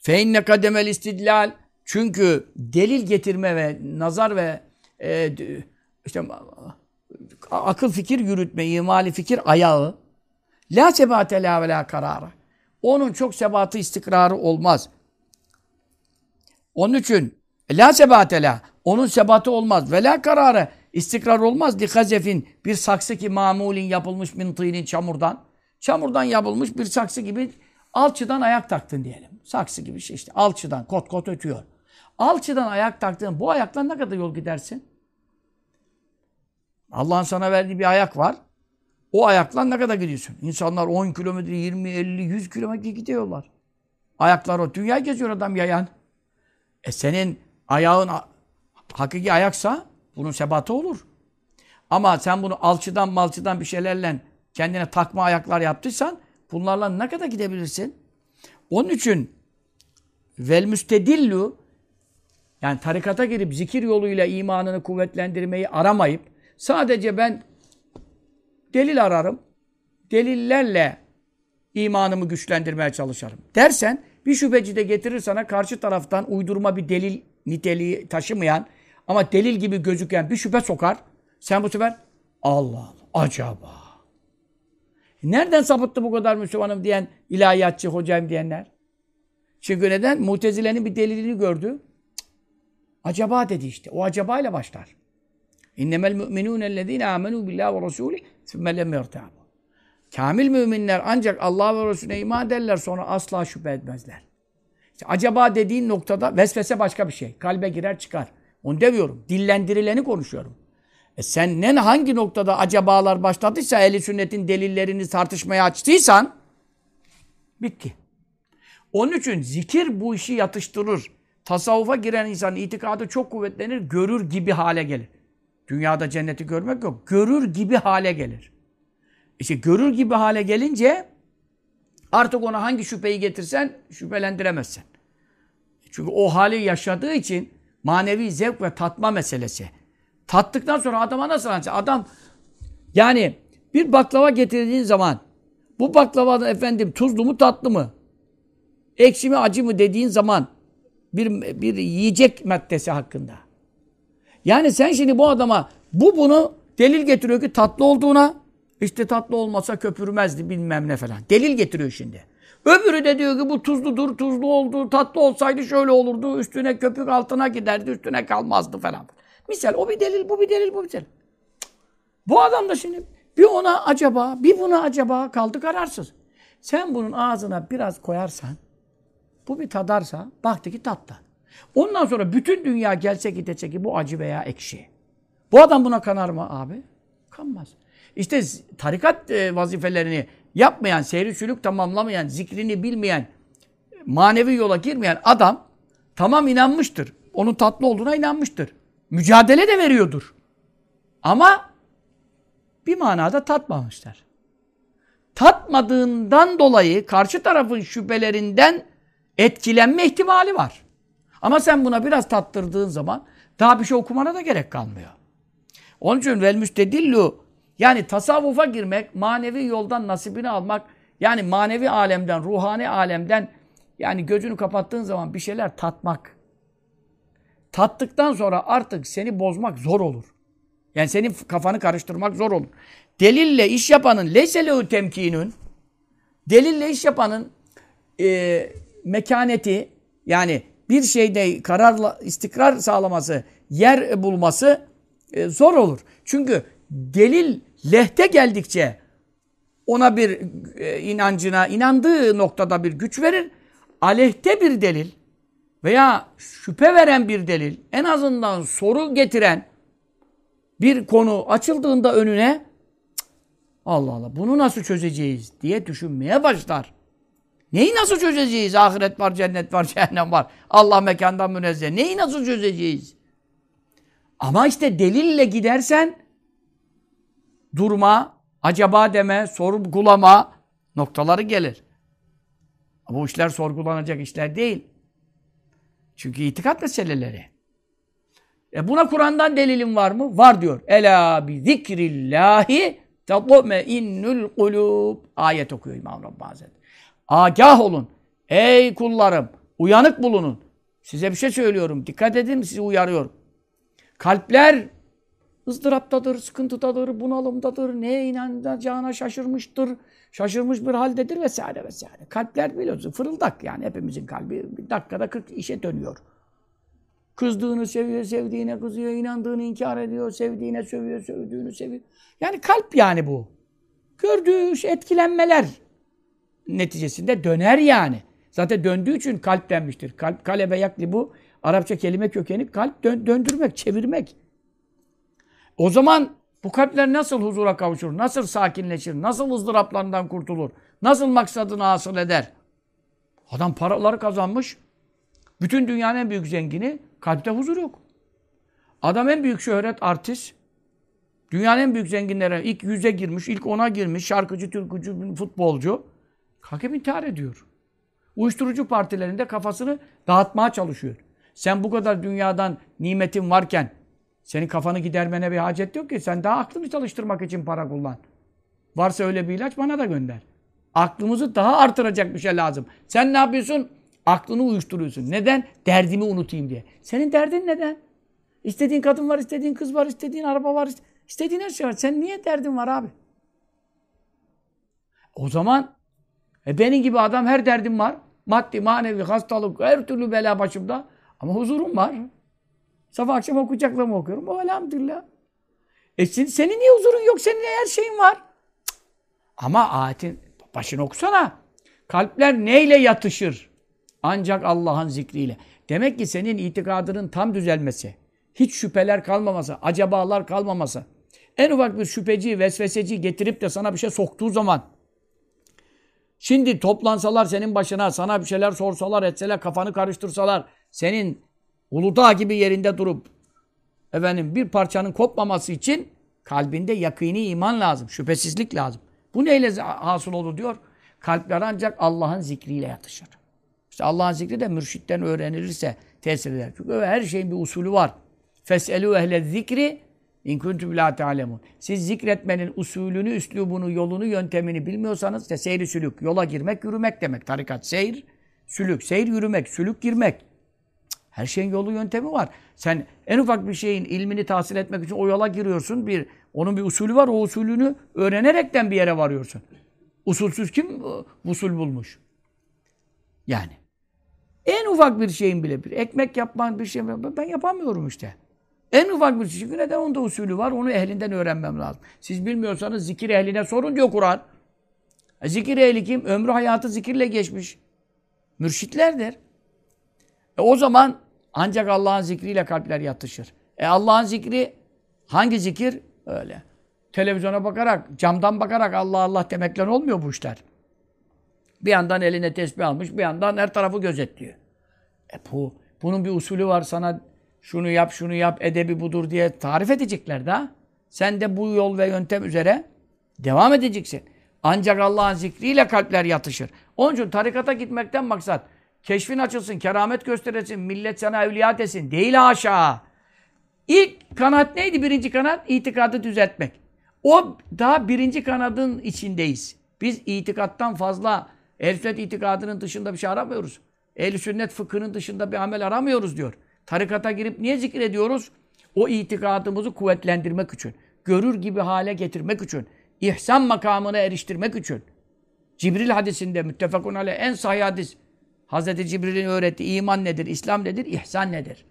Feinne kademel istidlal çünkü delil getirme ve nazar ve e, işte akıl fikir yürütme, imali fikir ayağı la sebate la ve la karara. Onun çok sebatı istikrarı olmaz. Onun için la sebate la onun sebatı olmaz. Ve la kararı istikrar olmaz. Likazefin bir saksı ki mamulin yapılmış min tînin çamurdan. Çamurdan yapılmış bir saksı gibi alçıdan ayak taktın diyelim. Saksı gibi şey işte. Alçıdan kot kot ötüyor. Alçıdan ayak taktın. Bu ayakla ne kadar yol gidersin? Allah'ın sana verdiği bir ayak var. O ayakla ne kadar gidiyorsun? İnsanlar 10 kilometre, 20, 50, 100 kilometre gidiyorlar. Ayaklar o. Dünya geziyor adam yayan. E senin ayağın hakiki ayaksa bunun sebatı olur. Ama sen bunu alçıdan malçıdan bir şeylerle kendine takma ayaklar yaptıysan bunlarla ne kadar gidebilirsin? Onun için vel müstedillu yani tarikata girip zikir yoluyla imanını kuvvetlendirmeyi aramayıp sadece ben delil ararım. Delillerle imanımı güçlendirmeye çalışırım. Dersen bir şüpheci de getirir sana karşı taraftan uydurma bir delil niteliği taşımayan ama delil gibi gözüken bir şüphe sokar. Sen bu sefer Allah Allah acaba. Nereden sapıttı bu kadar Müslümanım diyen ilahiyatçı hocayım diyenler? Çünkü neden? Mutezile'nin bir delilini gördü. Acaba dedi işte. O acaba ile başlar. İnnemel müminûne ellezîne âmenû billâhi ve rasûlih sümme lem yertâbû. Kamil müminler ancak Allah ve Resulüne iman ederler sonra asla şüphe etmezler. İşte acaba dediğin noktada vesvese başka bir şey. Kalbe girer çıkar. Onu demiyorum. Dillendirileni konuşuyorum. E sen ne hangi noktada acabalar başladıysa ehli sünnetin delillerini tartışmaya açtıysan bitti. Onun için zikir bu işi yatıştırır. Tasavvufa giren insan itikadı çok kuvvetlenir, görür gibi hale gelir. Dünyada cenneti görmek yok. Görür gibi hale gelir. İşte görür gibi hale gelince artık ona hangi şüpheyi getirsen şüphelendiremezsin. Çünkü o hali yaşadığı için manevi zevk ve tatma meselesi. Tattıktan sonra adama nasıl anlayacak? Adam yani bir baklava getirdiğin zaman bu baklava efendim tuzlu mu tatlı mı? Ekşi mi acı mı dediğin zaman bir, bir yiyecek maddesi hakkında. Yani sen şimdi bu adama bu bunu delil getiriyor ki tatlı olduğuna işte tatlı olmasa köpürmezdi bilmem ne falan. Delil getiriyor şimdi. Öbürü de diyor ki bu tuzludur, tuzlu oldu, tatlı olsaydı şöyle olurdu, üstüne köpük altına giderdi, üstüne kalmazdı falan. Misal o bir delil, bu bir delil, bu bir delil. Bu adam da şimdi bir ona acaba, bir buna acaba kaldı kararsız. Sen bunun ağzına biraz koyarsan, Bu bir tadarsa baktı ki tatlı. Ondan sonra bütün dünya gelse gidecek ki bu acı veya ekşi. Bu adam buna kanar mı abi? Kanmaz. İşte tarikat e, vazifelerini yapmayan, seyri sülük tamamlamayan, zikrini bilmeyen, manevi yola girmeyen adam tamam inanmıştır. Onun tatlı olduğuna inanmıştır. Mücadele de veriyordur. Ama bir manada tatmamışlar. Tatmadığından dolayı karşı tarafın şüphelerinden etkilenme ihtimali var. Ama sen buna biraz tattırdığın zaman daha bir şey okumana da gerek kalmıyor. Onun için vel müstedillu yani tasavvufa girmek, manevi yoldan nasibini almak, yani manevi alemden, ruhani alemden yani gözünü kapattığın zaman bir şeyler tatmak. Tattıktan sonra artık seni bozmak zor olur. Yani senin kafanı karıştırmak zor olur. Delille iş yapanın leyselehu temkinün delille iş yapanın e, mekaneti yani bir şeyde kararla istikrar sağlaması, yer bulması e, zor olur. Çünkü delil lehte geldikçe ona bir e, inancına, inandığı noktada bir güç verir. Aleyhte bir delil veya şüphe veren bir delil, en azından soru getiren bir konu açıldığında önüne Allah Allah bunu nasıl çözeceğiz diye düşünmeye başlar. Neyi nasıl çözeceğiz? Ahiret var, cennet var, *laughs* cehennem var. Allah mekandan münezzeh. Neyi nasıl çözeceğiz? Ama işte delille gidersen durma, acaba deme, sorgulama noktaları gelir. Bu işler sorgulanacak işler değil. Çünkü itikat meseleleri. E buna Kur'an'dan delilim var mı? Var diyor. Ela bi zikrillahi innul kulub. Ayet okuyor İmam Rabbani Hazretleri. Agah olun. Ey kullarım. Uyanık bulunun. Size bir şey söylüyorum. Dikkat edin sizi uyarıyorum. Kalpler ızdıraptadır, sıkıntıdadır, bunalımdadır, neye inanacağına şaşırmıştır, şaşırmış bir haldedir vesaire vesaire. Kalpler biliyorsun fırıldak yani hepimizin kalbi bir dakikada 40 işe dönüyor. Kızdığını seviyor, sevdiğine kızıyor, inandığını inkar ediyor, sevdiğine sövüyor, sövdüğünü seviyor. Yani kalp yani bu. Gördüğü etkilenmeler neticesinde döner yani. Zaten döndüğü için kalp denmiştir. Kalp kalebe yakli bu. Arapça kelime kökeni kalp dö döndürmek, çevirmek. O zaman bu kalpler nasıl huzura kavuşur? Nasıl sakinleşir? Nasıl ızdıraplarından kurtulur? Nasıl maksadını hasıl eder? Adam paraları kazanmış. Bütün dünyanın en büyük zengini. Kalpte huzur yok. Adam en büyük şöhret artist. Dünyanın en büyük zenginlere ilk yüze girmiş, ilk ona girmiş. Şarkıcı, türkücü, futbolcu. Kalkıp intihar ediyor. Uyuşturucu partilerinde kafasını dağıtmaya çalışıyor. Sen bu kadar dünyadan nimetin varken senin kafanı gidermene bir hacet yok ki. Sen daha aklını çalıştırmak için para kullan. Varsa öyle bir ilaç bana da gönder. Aklımızı daha artıracak bir şey lazım. Sen ne yapıyorsun? Aklını uyuşturuyorsun. Neden? Derdimi unutayım diye. Senin derdin neden? İstediğin kadın var, istediğin kız var, istediğin araba var, istediğin her şey var. Sen niye derdin var abi? O zaman e benim gibi adam her derdim var. Maddi, manevi, hastalık, her türlü bela başımda. Ama huzurum var. Sabah akşam okuyacaklarımı okuyorum. O elhamdülillah. E senin, senin niye huzurun yok? Senin her şeyin var. Cık. Ama ayetin başını okusana. Kalpler neyle yatışır? Ancak Allah'ın zikriyle. Demek ki senin itikadının tam düzelmesi, hiç şüpheler kalmaması, acabalar kalmaması, en ufak bir şüpheci, vesveseci getirip de sana bir şey soktuğu zaman, şimdi toplansalar senin başına, sana bir şeyler sorsalar, etseler, kafanı karıştırsalar, senin Uludağ gibi yerinde durup efendim bir parçanın kopmaması için kalbinde yakini iman lazım. Şüphesizlik lazım. Bu neyle hasıl olur diyor? Kalpler ancak Allah'ın zikriyle yatışır. İşte Allah'ın zikri de mürşitten öğrenilirse tesir eder. Çünkü her şeyin bir usulü var. Feselu ehle zikri in kuntum la ta'lemun. Siz zikretmenin usulünü, üslubunu, yolunu, yöntemini bilmiyorsanız işte seyri sülük, yola girmek, yürümek demek. Tarikat seyir, sülük, seyir yürümek, sülük girmek. Her şeyin yolu yöntemi var. Sen en ufak bir şeyin ilmini tahsil etmek için o yola giriyorsun. Bir onun bir usulü var. O usulünü öğrenerekten bir yere varıyorsun. Usulsüz kim usul bulmuş? Yani. En ufak bir şeyin bile bir ekmek yapman bir şey ben yapamıyorum işte. En ufak bir şey. Çünkü neden onda usulü var? Onu ehlinden öğrenmem lazım. Siz bilmiyorsanız zikir ehline sorun diyor Kur'an. E, zikir ehli kim? Ömrü hayatı zikirle geçmiş. Mürşitlerdir. E o zaman ancak Allah'ın zikriyle kalpler yatışır. E Allah'ın zikri hangi zikir? Öyle. Televizyona bakarak, camdan bakarak Allah Allah demekle olmuyor bu işler. Bir yandan eline tesbih almış, bir yandan her tarafı gözetliyor. E bu, bunun bir usulü var sana şunu yap, şunu yap, edebi budur diye tarif edecekler daha. Sen de bu yol ve yöntem üzere devam edeceksin. Ancak Allah'ın zikriyle kalpler yatışır. Onun için tarikata gitmekten maksat keşfin açılsın, keramet gösteresin, millet sana evliya desin. Değil aşağı. İlk kanat neydi birinci kanat? İtikadı düzeltmek. O daha birinci kanadın içindeyiz. Biz itikattan fazla ehl sünnet itikadının dışında bir şey aramıyoruz. ehl sünnet fıkhının dışında bir amel aramıyoruz diyor. Tarikata girip niye zikrediyoruz? O itikadımızı kuvvetlendirmek için. Görür gibi hale getirmek için. ihsan makamına eriştirmek için. Cibril hadisinde müttefakun aleyh en sahih hadis. Hazreti Cibril'in öğrettiği iman nedir, İslam nedir, ihsan nedir?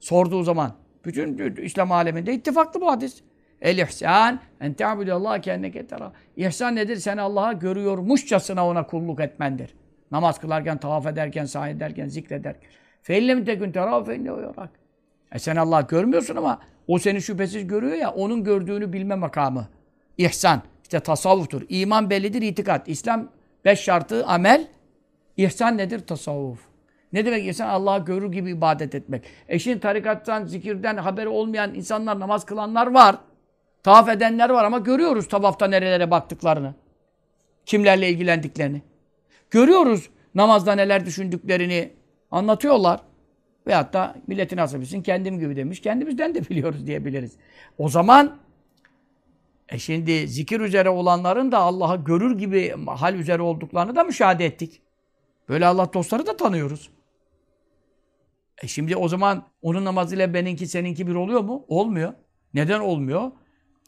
Sorduğu zaman. Bütün İslam aleminde ittifaklı bu hadis. El ihsan en ta'budallah kenneke tera. İhsan nedir? Sen Allah'a görüyormuşçasına ona kulluk etmendir. Namaz kılarken, tavaf ederken, sahi ederken, zikrederken. Fe illem tekün tera fe yorak. E sen Allah görmüyorsun ama o seni şüphesiz görüyor ya onun gördüğünü bilme makamı. İhsan. İşte tasavvuftur. İman bellidir, itikat. İslam beş şartı amel. İhsan nedir? Tasavvuf. Ne demek ihsan? Allah'ı görür gibi ibadet etmek. E şimdi tarikattan, zikirden haberi olmayan insanlar, namaz kılanlar var. Tavaf edenler var ama görüyoruz tavafta nerelere baktıklarını. Kimlerle ilgilendiklerini. Görüyoruz namazda neler düşündüklerini anlatıyorlar. Veyahut da milletin nasıl bilsin kendim gibi demiş. Kendimizden de biliyoruz diyebiliriz. O zaman e şimdi zikir üzere olanların da Allah'ı görür gibi hal üzere olduklarını da müşahede ettik. Böyle Allah dostları da tanıyoruz. E şimdi o zaman onun namazıyla benimki seninki bir oluyor mu? Olmuyor. Neden olmuyor?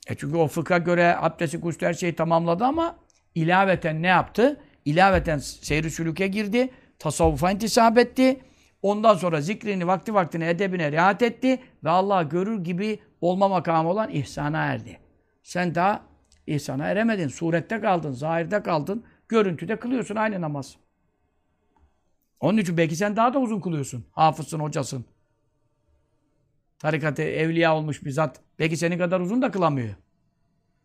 E çünkü o fıkha göre abdesti, kuştu her şeyi tamamladı ama ilaveten ne yaptı? İlaveten seyri sülüke girdi. Tasavvufa intisap etti. Ondan sonra zikrini, vakti vaktine, edebine riayet etti. Ve Allah'ı görür gibi olma makamı olan ihsana erdi. Sen daha ihsana eremedin. Surette kaldın, zahirde kaldın. Görüntüde kılıyorsun aynı namaz. Onun için belki sen daha da uzun kılıyorsun. Hafızsın, hocasın. Tarikatı evliya olmuş bir zat. Belki senin kadar uzun da kılamıyor.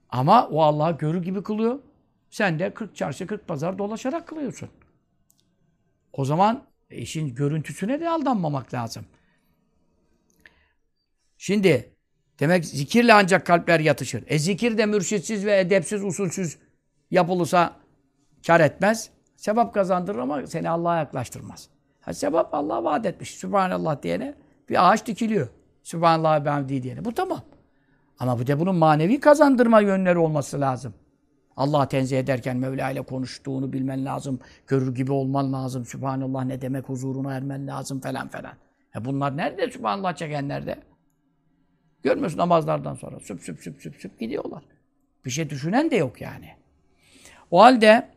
Ama o Allah'ı görür gibi kılıyor. Sen de 40 çarşı 40 pazar dolaşarak kılıyorsun. O zaman işin görüntüsüne de aldanmamak lazım. Şimdi demek zikirle ancak kalpler yatışır. E zikir de mürşitsiz ve edepsiz, usulsüz yapılırsa kar etmez. Sevap kazandırır ama seni Allah'a yaklaştırmaz. Ha, sevap Allah vaat etmiş. Sübhanallah diyene bir ağaç dikiliyor. Sübhanallah bihamdi diyene. Bu tamam. Ama bu de bunun manevi kazandırma yönleri olması lazım. Allah tenzih ederken Mevla ile konuştuğunu bilmen lazım. Görür gibi olman lazım. Sübhanallah ne demek huzuruna ermen lazım falan falan. E bunlar nerede Sübhanallah çekenlerde? Görmüyorsun namazlardan sonra. Süp süp süp süp süp gidiyorlar. Bir şey düşünen de yok yani. O halde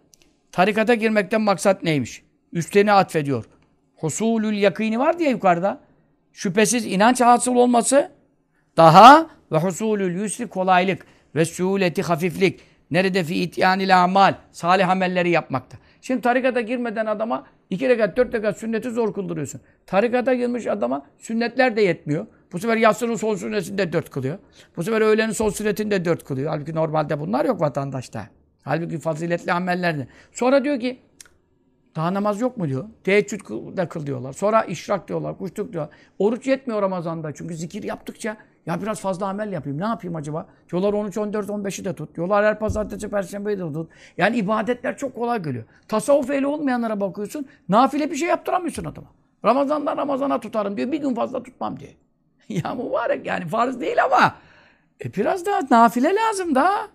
tarikata girmekten maksat neymiş? Üstlerine atfediyor. Husulül yakini var diye yukarıda. Şüphesiz inanç hasıl olması daha ve husulül yusri kolaylık ve suhuleti hafiflik. Nerede fi ityanil amal. Salih amelleri yapmakta. Şimdi tarikata girmeden adama iki rekat, dört rekat sünneti zor kıldırıyorsun. Tarikata girmiş adama sünnetler de yetmiyor. Bu sefer yatsının son sünnetinde dört kılıyor. Bu sefer öğlenin son sünnetinde dört kılıyor. Halbuki normalde bunlar yok vatandaşta. Halbuki faziletli amellerde. Sonra diyor ki daha namaz yok mu diyor. Teheccüd da kıl diyorlar. Sonra işrak diyorlar, kuşluk diyorlar. Oruç yetmiyor Ramazan'da. Çünkü zikir yaptıkça ya biraz fazla amel yapayım. Ne yapayım acaba? Diyorlar 13, 14, 15'i de tut. Diyorlar her pazartesi, perşembeyi de tut. Yani ibadetler çok kolay geliyor. Tasavvuf ehli olmayanlara bakıyorsun. Nafile bir şey yaptıramıyorsun adama. Ramazan'dan Ramazan'a tutarım diyor. Bir gün fazla tutmam diye. *laughs* ya mübarek yani farz değil ama e biraz daha nafile lazım daha.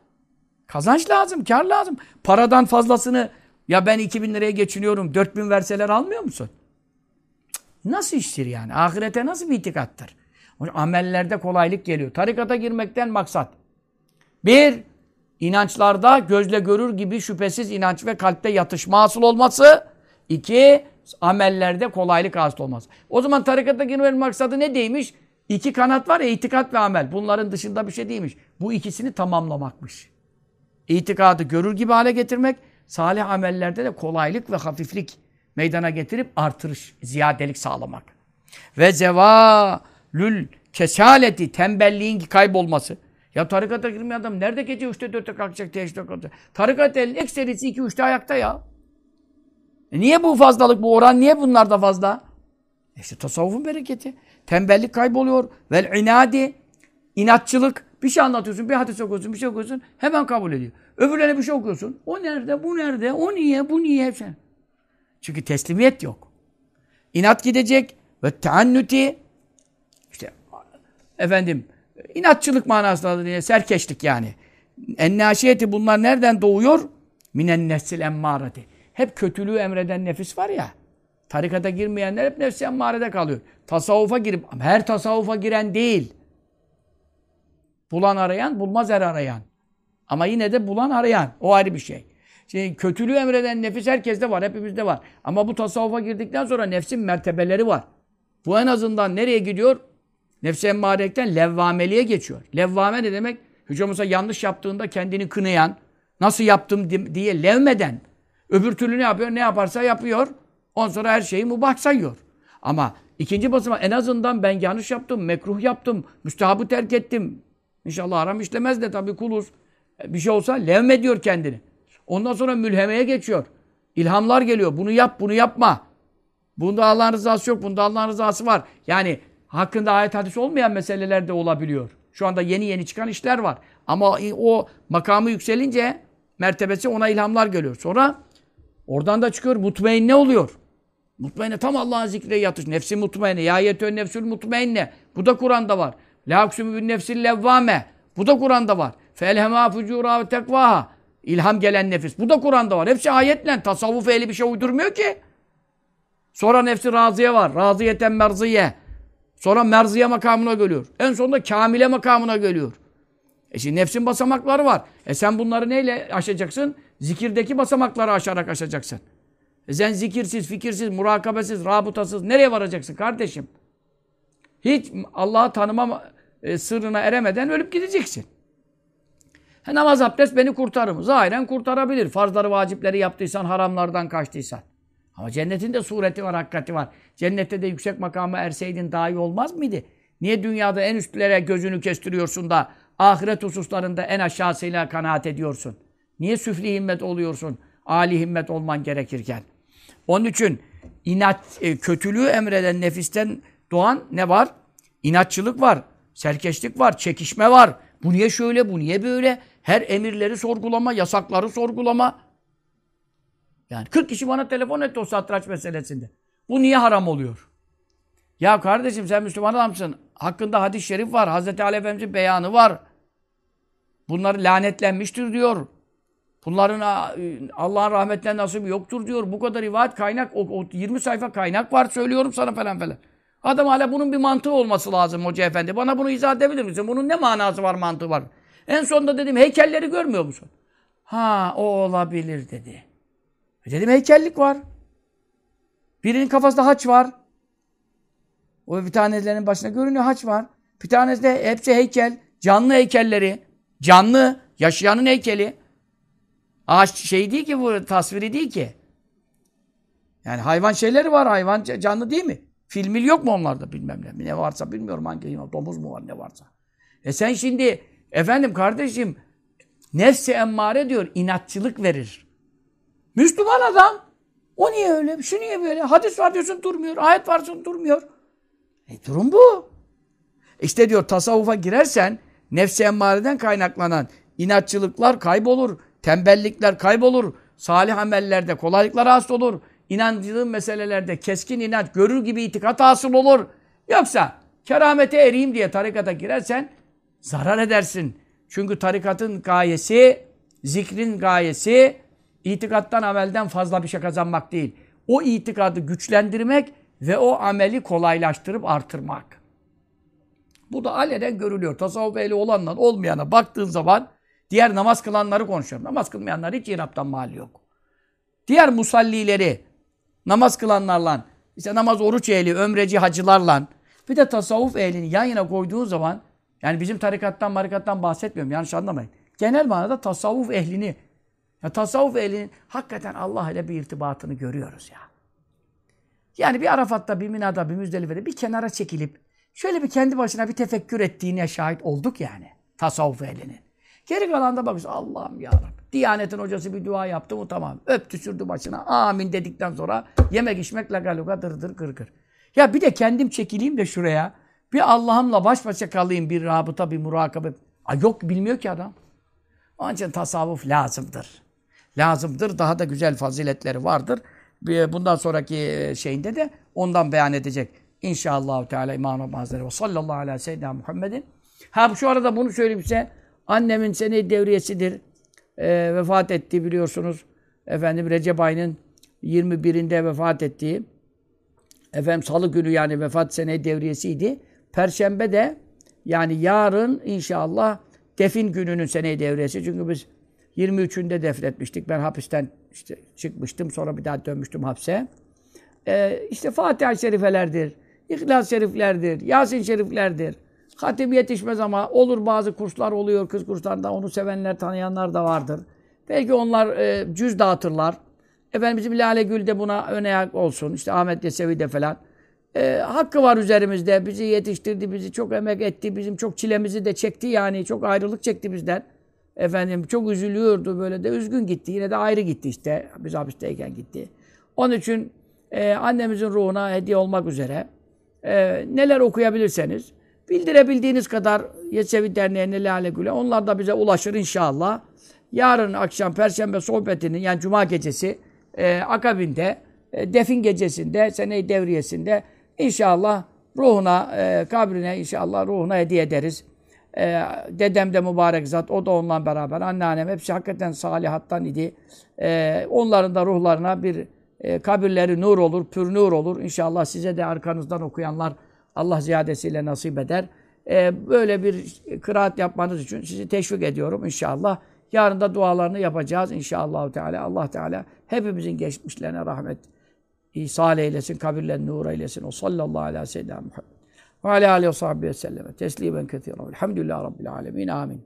Kazanç lazım, kar lazım. Paradan fazlasını ya ben 2000 liraya geçiniyorum, 4000 verseler almıyor musun? Nasıl iştir yani? Ahirete nasıl bir itikattır? Amellerde kolaylık geliyor. Tarikata girmekten maksat. Bir, inançlarda gözle görür gibi şüphesiz inanç ve kalpte yatışma asıl olması. İki, amellerde kolaylık asıl olması. O zaman tarikata girmenin maksadı ne deymiş? İki kanat var ya, itikat ve amel. Bunların dışında bir şey değilmiş. Bu ikisini tamamlamakmış. İtikadı görür gibi hale getirmek, salih amellerde de kolaylık ve hafiflik meydana getirip artırış, ziyadelik sağlamak. Ve zevalül kesaleti, tembelliğin kaybolması. Ya tarikata girmeyen adam nerede gece 3'te 4'te kalkacak, teheccüde kalkacak? Tarikat elin ekserisi 2-3'te ayakta ya. E niye bu fazlalık, bu oran niye bunlar da fazla? E işte tasavvufun bereketi. Tembellik kayboluyor. Vel inadi, inatçılık. Bir şey anlatıyorsun, bir hadis okuyorsun, bir şey okuyorsun, hemen kabul ediyor. Öbürlerine bir şey okuyorsun. O nerede, bu nerede, o niye, bu niye hepsi. Çünkü teslimiyet yok. İnat gidecek ve teannüti işte efendim inatçılık manasında diye serkeşlik yani. Ennaşiyeti bunlar nereden doğuyor? Minen nefsil emmareti. Hep kötülüğü emreden nefis var ya. Tarikata girmeyenler hep nefsi emmarede kalıyor. Tasavvufa girip, her tasavvufa giren değil. Bulan arayan, bulmaz er arayan. Ama yine de bulan arayan. O ayrı bir şey. Şimdi kötülüğü emreden nefis herkeste var, hepimizde var. Ama bu tasavvufa girdikten sonra nefsin mertebeleri var. Bu en azından nereye gidiyor? Nefsi emmarekten levvameliğe geçiyor. Levvame ne demek? Hocamıza yanlış yaptığında kendini kınayan, nasıl yaptım diye levmeden, öbür türlü ne yapıyor? Ne yaparsa yapıyor. Ondan sonra her şeyi mubah sayıyor. Ama ikinci basamak en azından ben yanlış yaptım, mekruh yaptım, müstehabı terk ettim. İnşallah haram işlemez de tabii kuluz. Bir şey olsa levme diyor kendini. Ondan sonra mülhemeye geçiyor. İlhamlar geliyor. Bunu yap, bunu yapma. Bunda Allah'ın rızası yok, bunda Allah'ın rızası var. Yani hakkında ayet hadis olmayan meseleler de olabiliyor. Şu anda yeni yeni çıkan işler var. Ama o makamı yükselince mertebesi ona ilhamlar geliyor. Sonra oradan da çıkıyor mutmain ne oluyor? Mutmainne tam Allah'ın zikrine yatış. Nefsi mutmainne. Ya yetön nefsül mutmainne. Bu da Kur'an'da var. La aksümü bin nefsil levvame. Bu da Kur'an'da var. Felhema fucura ve tekvaha. İlham gelen nefis. Bu da Kur'an'da var. Hepsi ayetle. Tasavvuf ehli bir şey uydurmuyor ki. Sonra nefsi razıya var. Razıyeten merziye. Sonra merziye makamına geliyor. En sonunda kamile makamına geliyor. E şimdi nefsin basamakları var. E sen bunları neyle aşacaksın? Zikirdeki basamakları aşarak aşacaksın. E sen zikirsiz, fikirsiz, murakabesiz, rabıtasız nereye varacaksın kardeşim? Hiç Allah'ı tanıma e, sırrına eremeden ölüp gideceksin. He, namaz abdest beni kurtarır mı? Zahiren kurtarabilir. Farzları, vacipleri yaptıysan, haramlardan kaçtıysan. Ama cennetin de sureti var, hakikati var. Cennette de yüksek makama erseydin daha iyi olmaz mıydı? Niye dünyada en üstlere gözünü kestiriyorsun da ahiret hususlarında en aşağısıyla kanaat ediyorsun? Niye süfli himmet oluyorsun? Ali himmet olman gerekirken. Onun için inat, e, kötülüğü emreden nefisten doğan ne var? İnatçılık var, serkeşlik var, çekişme var. Bu niye şöyle, bu niye böyle? Her emirleri sorgulama, yasakları sorgulama. Yani 40 kişi bana telefon etti o satranç meselesinde. Bu niye haram oluyor? Ya kardeşim sen Müslüman adamsın. Hakkında hadis-i şerif var. Hazreti Ali Efendimiz'in beyanı var. Bunlar lanetlenmiştir diyor. Bunların Allah'ın rahmetinden nasibi yoktur diyor. Bu kadar rivayet kaynak, o, o 20 sayfa kaynak var söylüyorum sana falan falan. Adam hala bunun bir mantığı olması lazım hoca efendi. Bana bunu izah edebilir misin? Bunun ne manası var, mantığı var? En sonunda dedim heykelleri görmüyor musun? Ha o olabilir dedi. E dedim heykellik var. Birinin kafasında haç var. O bir tanelerinin başına görünüyor haç var. Bir tanesi de hepsi heykel. Canlı heykelleri. Canlı. Yaşayanın heykeli. Ağaç şey değil ki bu tasviri değil ki. Yani hayvan şeyleri var. Hayvan canlı değil mi? Filmil yok mu onlarda bilmem ne. Ne varsa bilmiyorum hangi domuz mu var ne varsa. E sen şimdi efendim kardeşim nefsi emmare diyor inatçılık verir. Müslüman adam. O niye öyle? Şu niye böyle? Hadis var diyorsun durmuyor. Ayet var diyorsun durmuyor. E durum bu. İşte diyor tasavvufa girersen nefsi emmareden kaynaklanan inatçılıklar kaybolur. Tembellikler kaybolur. Salih amellerde kolaylıklar hasıl olur. İnancılığın meselelerde keskin inanç, görür gibi itikat hasıl olur. Yoksa keramete ereyim diye tarikata girersen zarar edersin. Çünkü tarikatın gayesi, zikrin gayesi itikattan amelden fazla bir şey kazanmak değil. O itikadı güçlendirmek ve o ameli kolaylaştırıp artırmak. Bu da alenen görülüyor. Tasavvuf ehli olanla olmayana baktığın zaman diğer namaz kılanları konuşuyorum. Namaz kılmayanlar hiç iraptan mal yok. Diğer musallileri, namaz kılanlarla, işte namaz oruç ehli, ömreci hacılarla bir de tasavvuf ehlini yan yana koyduğun zaman yani bizim tarikattan marikattan bahsetmiyorum yanlış anlamayın. Genel manada tasavvuf ehlini ya tasavvuf ehlinin hakikaten Allah ile bir irtibatını görüyoruz ya. Yani bir Arafat'ta, bir Mina'da, bir Müzdelife'de bir kenara çekilip şöyle bir kendi başına bir tefekkür ettiğine şahit olduk yani. Tasavvuf ehlinin. Geri kalan da bakıyorsun Allah'ım ya Rabbi. Diyanetin hocası bir dua yaptı mı tamam. Öptü sürdü başına. Amin dedikten sonra yemek içmek lagaluga dırdır kır kır. Ya bir de kendim çekileyim de şuraya. Bir Allah'ımla baş başa kalayım. Bir rabıta, bir murakabe. Ay yok bilmiyor ki adam. Onun için tasavvuf lazımdır. Lazımdır. Daha da güzel faziletleri vardır. Bundan sonraki şeyinde de ondan beyan edecek. İnşallah Teala İmam Hazretleri ve sallallahu aleyhi ve sellem Muhammedin. Ha şu arada bunu söyleyeyim size. Annemin sene devriyesidir. E, vefat etti biliyorsunuz. Efendim Recep ayının 21'inde vefat etti. Efendim salı günü yani vefat sene devriyesiydi. Perşembe de yani yarın inşallah defin gününün sene devriyesi. Çünkü biz 23'ünde defnetmiştik. Ben hapisten işte çıkmıştım. Sonra bir daha dönmüştüm hapse. Ee, işte Fatiha şerifelerdir. İhlas şeriflerdir. Yasin şeriflerdir. Hatim yetişmez ama olur bazı kurslar oluyor kız kurslarında. Onu sevenler, tanıyanlar da vardır. Belki onlar e, cüz dağıtırlar. Efendim bizim Lale Gül de buna öne olsun. İşte Ahmet Yesevi de falan. E, hakkı var üzerimizde. Bizi yetiştirdi, bizi çok emek etti. Bizim çok çilemizi de çekti yani. Çok ayrılık çekti bizden. Efendim çok üzülüyordu böyle de üzgün gitti. Yine de ayrı gitti işte. Biz hapisteyken gitti. Onun için e, annemizin ruhuna hediye olmak üzere e, neler okuyabilirseniz bildirebildiğiniz kadar Yesevi Derneği'ne Lale Gül'e onlar da bize ulaşır inşallah. Yarın akşam Perşembe sohbetinin yani Cuma gecesi e, akabinde e, defin gecesinde, sene devriyesinde inşallah ruhuna, e, kabrine inşallah ruhuna hediye ederiz. E, dedem de mübarek zat, o da onunla beraber. Anneannem hepsi hakikaten salihattan idi. E, onların da ruhlarına bir e, kabirleri nur olur, pür nur olur. İnşallah size de arkanızdan okuyanlar Allah ziyadesiyle nasip eder. E, böyle bir kıraat yapmanız için sizi teşvik ediyorum inşallah. Yarın da dualarını yapacağız inşallah Teala. Allah Teala hepimizin geçmişlerine rahmet ihsal eylesin, kabirlerini nur eylesin. O sallallahu aleyhi ve sellem Muhammed. Ve aleyhi ve sahbihi. Teslimen kethiren. Elhamdülillah Rabbil alemin. Amin.